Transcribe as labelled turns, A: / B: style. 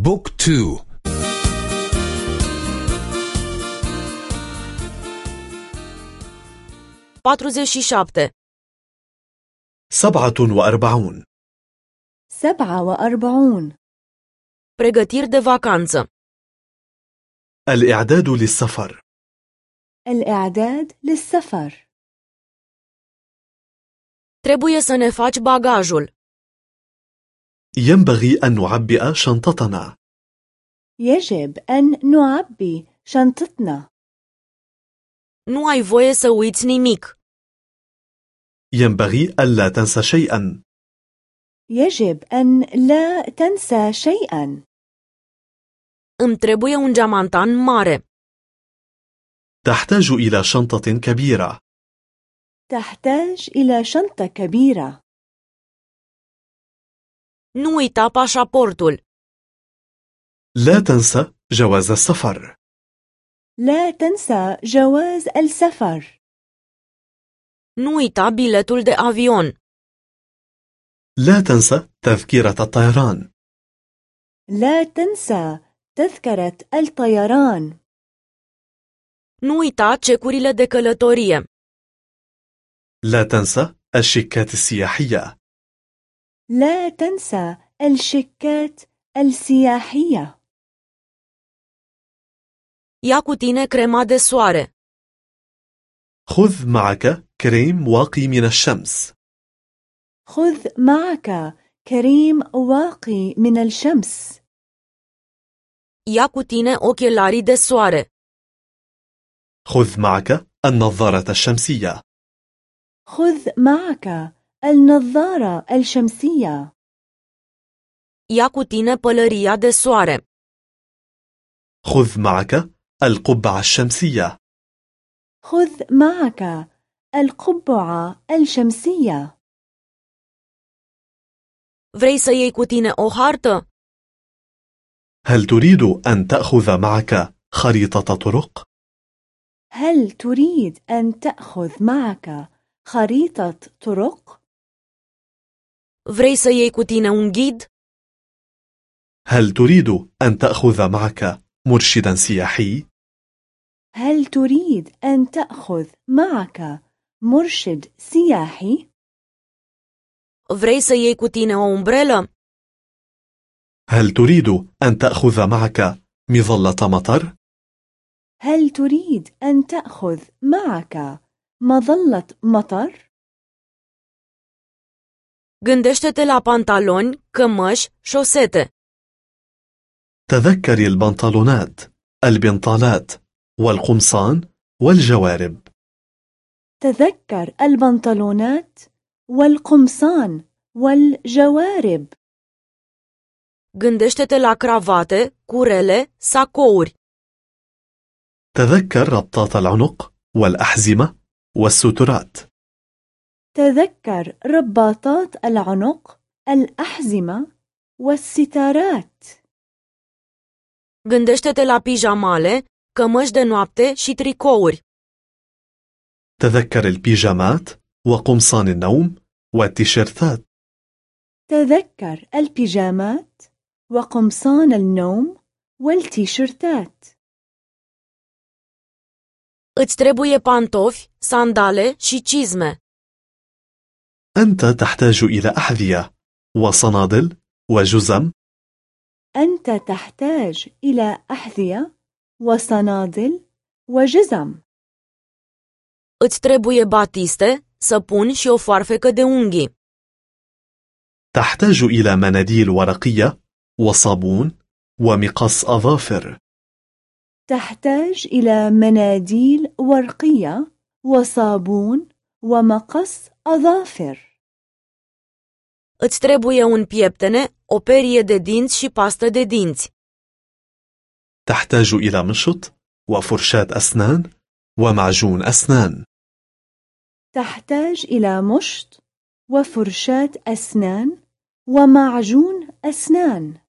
A: بوك تو
B: سبعة وأربعون
C: سبعة وأربعون
D: pregătiri de vacanță
B: الإعداد للسفر
C: الإعداد للسفر
D: trebuie să ne faci bagajul
B: ينبغي أن نعبئ شنطتنا.
C: يجب أن نعبي شنطتنا.
D: Nu ai voie să uiți nimic.
B: ينبغي ألا تنسى شيئا.
C: يجب أن لا تنسى شيئا.
D: Îmi trebuie un geamantan mare.
B: تحتاج إلى شنطة كبيرة.
C: تحتاج إلى شنطة كبيرة.
D: Nu uita pașaportul.
B: لا تنسى جواز السفر.
C: لا تنسى جواز السفر.
D: Nu uita biletul de avion.
B: لا تنسى تذكرة الطيران.
C: لا تنسى تذكرة الطيران.
D: Nu uita cecurile de călătorie.
B: لا تنسى الشيكات السياحية.
C: لا تنسى الشيكات السياحية.
D: Ia cu tine crema de soare.
B: خذ معك كريم واقي من الشمس.
C: خذ معك كريم واقي من الشمس.
D: Ia cu tine ochelarii de soare.
B: خذ معك النظارة الشمسية.
C: خذ معك النظارة الشمسية.
D: Ia cu tine pălăria de soare.
B: خذ معك القبعة الشمسية.
C: خذ معك القبعة الشمسية.
D: Vrei să iei cu tine o hartă?
B: هل تريد أن تأخذ معك خريطة طرق؟
C: هل تريد أن تأخذ معك خريطة طرق؟
D: Vrei să iei cu tine un ghid
B: هل تريد أن تأخذ معك مرشدا سياحي؟
C: هل تريد أن تأخذ معك مرشد سياحي؟
D: vrei să iei cu tine o umbrelă
B: هل تريد أن تأخذ معك مظلة مطر؟
C: هل تريد أن تأخذ معك مظلة مطر؟
D: Gândește-te la pantaloni, cămăși, șosete
B: تذكري البنطلونات، البنطالات، والقمصان، والجوارب.
C: تذكر البنطلونات والقمصان والجوارب
D: gândește-te la cravate, curele, sacouri
B: تذكر ربطات العنق، والأحزمة، والسترات.
C: تذكر رباطات العنق الأحزمة والستارات
D: Gândește-te la pijamale, cămăși de noapte și tricouri.
B: تذكر البيجامات، وقمصان النوم، والتيشيرتات.
C: تذكر البيجامات وقمصان النوم والتيشيرتات
D: Îți trebuie pantofi, sandale și cizme.
B: أنت تحتاج إلى أحذية، وصنادل، وجزم.
C: أنت تحتاج إلى أحذية وصنادل وجزم
D: Îți trebuie batiste, săpun și o foarfecă de unghii.
B: تحتاج إلى مناديل ورقية، وصابون، ومقص أظافر.
C: تحتاج إلى مناديل ورقية وصابون ومقص أظافر
D: Îți trebuie un pieptene, o perie de dinți și pastă de dinți.
B: تحتاج إلى مشط، وفرشاة أسنان، ومعجون أسنان.
C: تحتاج إلى مشط وفرشاة أسنان ومعجون أسنان